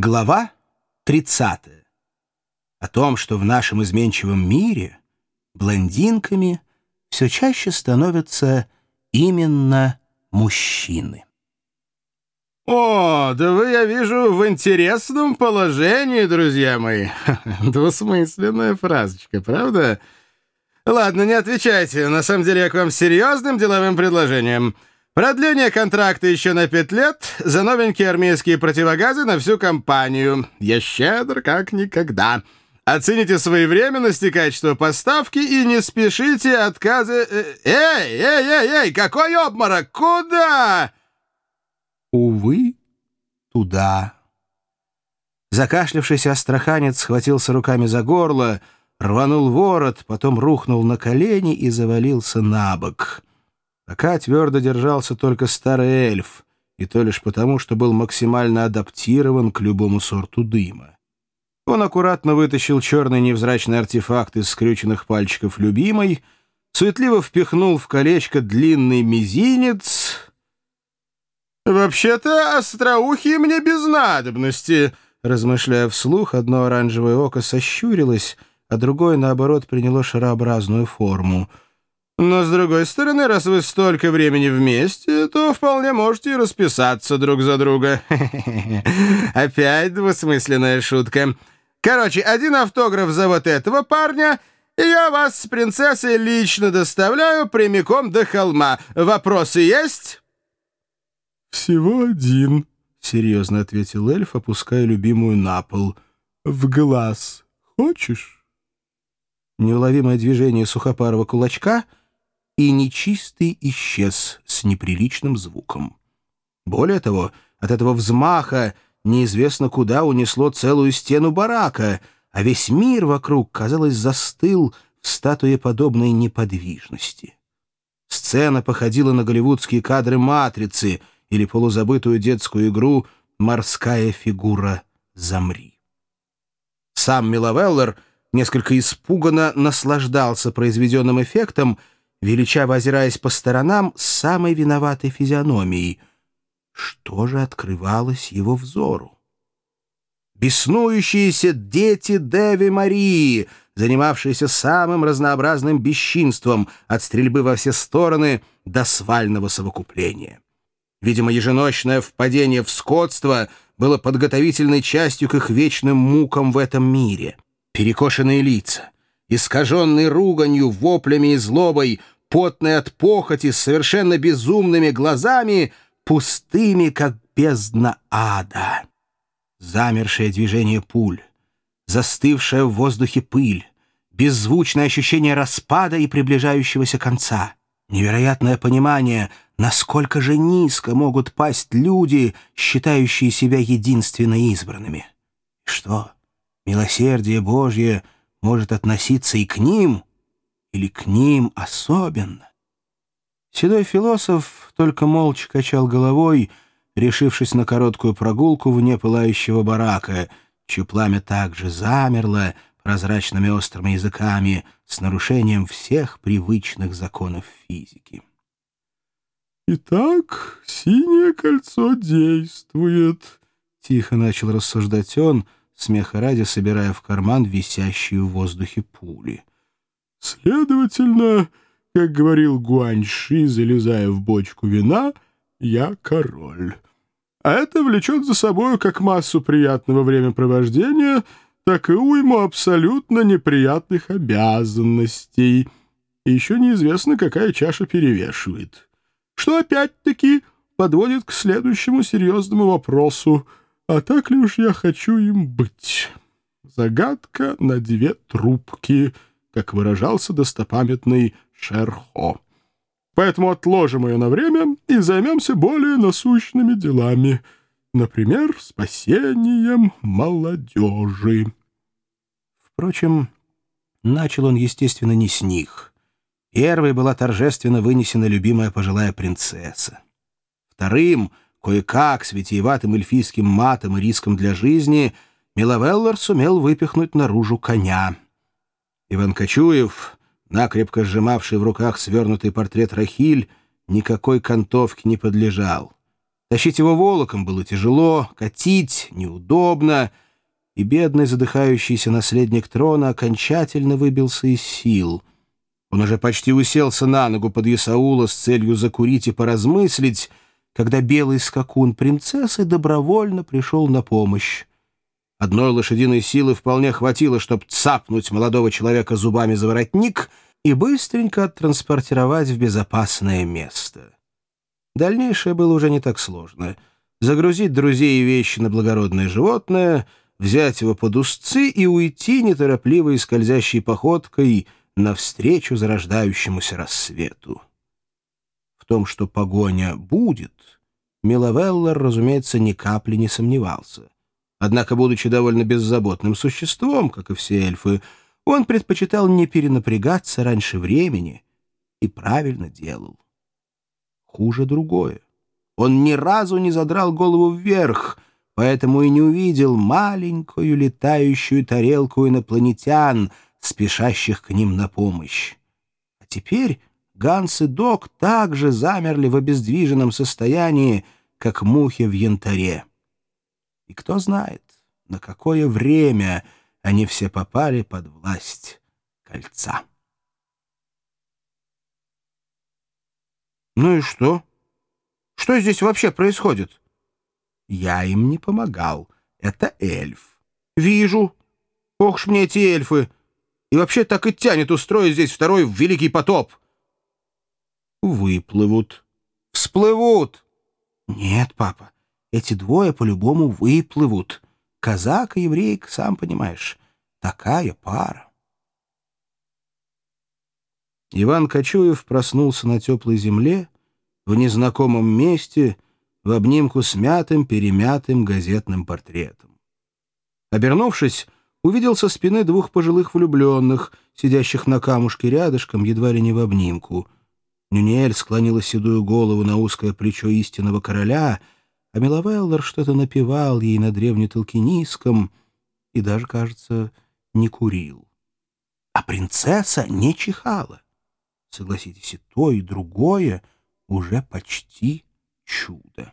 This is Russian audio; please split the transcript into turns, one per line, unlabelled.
Глава 30. О том, что в нашем изменчивом мире блондинками все чаще становятся именно мужчины.
«О, да вы, я вижу, в интересном положении, друзья мои!» Двусмысленная фразочка, правда? Ладно, не отвечайте. На самом деле я к вам серьезным деловым предложением — Продление контракта еще на пять лет за новенькие армейские противогазы на всю компанию. Я щедр как никогда. Оцените своевременность и качество поставки и не спешите отказы... Э, эй, эй, эй, эй, какой обморок? Куда?
Увы, туда. Закашлявшийся астраханец схватился руками за горло, рванул ворот, потом рухнул на колени и завалился на бок. Пока твердо держался только старый эльф, и то лишь потому, что был максимально адаптирован к любому сорту дыма. Он аккуратно вытащил черный невзрачный артефакт из скрюченных пальчиков любимой, суетливо впихнул в колечко длинный мизинец.
«Вообще-то остроухие мне без надобности»,
размышляя вслух, одно оранжевое око сощурилось, а другое, наоборот, приняло шарообразную форму —
но, с другой стороны, раз вы столько времени вместе, то вполне можете расписаться друг за друга. Опять двусмысленная шутка. Короче, один автограф за вот этого парня, и я вас с принцессой лично доставляю прямиком до холма. Вопросы есть?
«Всего один», — серьезно ответил эльф, опуская любимую на пол. «В глаз. Хочешь?»
Неуловимое движение сухопарого кулачка — и нечистый исчез с неприличным звуком. Более того, от этого взмаха неизвестно куда унесло целую стену барака, а весь мир вокруг, казалось, застыл в статуеподобной неподвижности. Сцена походила на голливудские кадры «Матрицы» или полузабытую детскую игру «Морская фигура. Замри». Сам Миловеллер несколько испуганно наслаждался произведенным эффектом, величаво озираясь по сторонам с самой виноватой физиономией. Что же открывалось его взору? Беснующиеся дети Деви Марии, занимавшиеся самым разнообразным бесчинством от стрельбы во все стороны до свального совокупления. Видимо, еженочное впадение в скотство было подготовительной частью к их вечным мукам в этом мире. Перекошенные лица — искаженный руганью, воплями и злобой, потный от похоти, совершенно безумными глазами, пустыми, как бездна ада. Замершее движение пуль, застывшая в воздухе пыль, беззвучное ощущение распада и приближающегося конца, невероятное понимание, насколько же низко могут пасть люди, считающие себя единственно избранными. Что? Милосердие Божье — может относиться и к ним, или к ним особенно. Седой философ только молча качал головой, решившись на короткую прогулку вне пылающего барака, чье пламя также замерло прозрачными острыми языками с нарушением всех привычных законов физики.
«Итак, синее кольцо действует», — тихо начал рассуждать он, — смеха ради собирая в карман висящую в воздухе пули. «Следовательно, как говорил Гуаньши, залезая в бочку вина, я король. А это влечет за собой как массу приятного времяпровождения, так и уйму абсолютно неприятных обязанностей. И еще неизвестно, какая чаша перевешивает. Что опять-таки подводит к следующему серьезному вопросу — а так ли уж я хочу им быть? Загадка на две трубки, как выражался достопамятный Шерхо. Поэтому отложим ее на время и займемся более насущными делами, например, спасением молодежи.
Впрочем, начал он, естественно, не с них. Первой была торжественно вынесена любимая пожилая принцесса. Вторым — Кое-как, с витиеватым эльфийским матом и риском для жизни, Миловеллар сумел выпихнуть наружу коня. Иван Кочуев, накрепко сжимавший в руках свернутый портрет Рахиль, никакой кантовке не подлежал. Тащить его волоком было тяжело, катить неудобно, и бедный задыхающийся наследник трона окончательно выбился из сил. Он уже почти уселся на ногу под Исаула с целью закурить и поразмыслить, когда белый скакун принцессы добровольно пришел на помощь. Одной лошадиной силы вполне хватило, чтобы цапнуть молодого человека зубами за воротник и быстренько оттранспортировать в безопасное место. Дальнейшее было уже не так сложно. Загрузить друзей и вещи на благородное животное, взять его под узцы и уйти неторопливой скользящей походкой навстречу зарождающемуся рассвету. Том, что погоня будет, Миловеллар, разумеется, ни капли не сомневался. Однако, будучи довольно беззаботным существом, как и все эльфы, он предпочитал не перенапрягаться раньше времени и правильно делал. Хуже другое. Он ни разу не задрал голову вверх, поэтому и не увидел маленькую летающую тарелку инопланетян, спешащих к ним на помощь. А теперь Ганс и Док также замерли в обездвиженном состоянии, как мухи в янтаре. И кто знает, на какое время они все попали под власть кольца. «Ну и что? Что здесь вообще происходит?» «Я им не помогал. Это эльф». «Вижу. Ох ж мне эти эльфы! И вообще так и тянет устроить здесь второй великий потоп». «Выплывут». «Всплывут». «Нет, папа, эти двое по-любому выплывут. Казак и еврейка, сам понимаешь, такая пара. Иван Кочуев проснулся на теплой земле, в незнакомом месте, в обнимку с мятым, перемятым газетным портретом. Обернувшись, увидел со спины двух пожилых влюбленных, сидящих на камушке рядышком, едва ли не в обнимку. Нюниэль склонила седую голову на узкое плечо истинного короля — а Миловеллар что-то напевал ей на древнетолкинийском и даже, кажется, не курил. А принцесса не чихала. Согласитесь, и то, и другое уже почти чудо.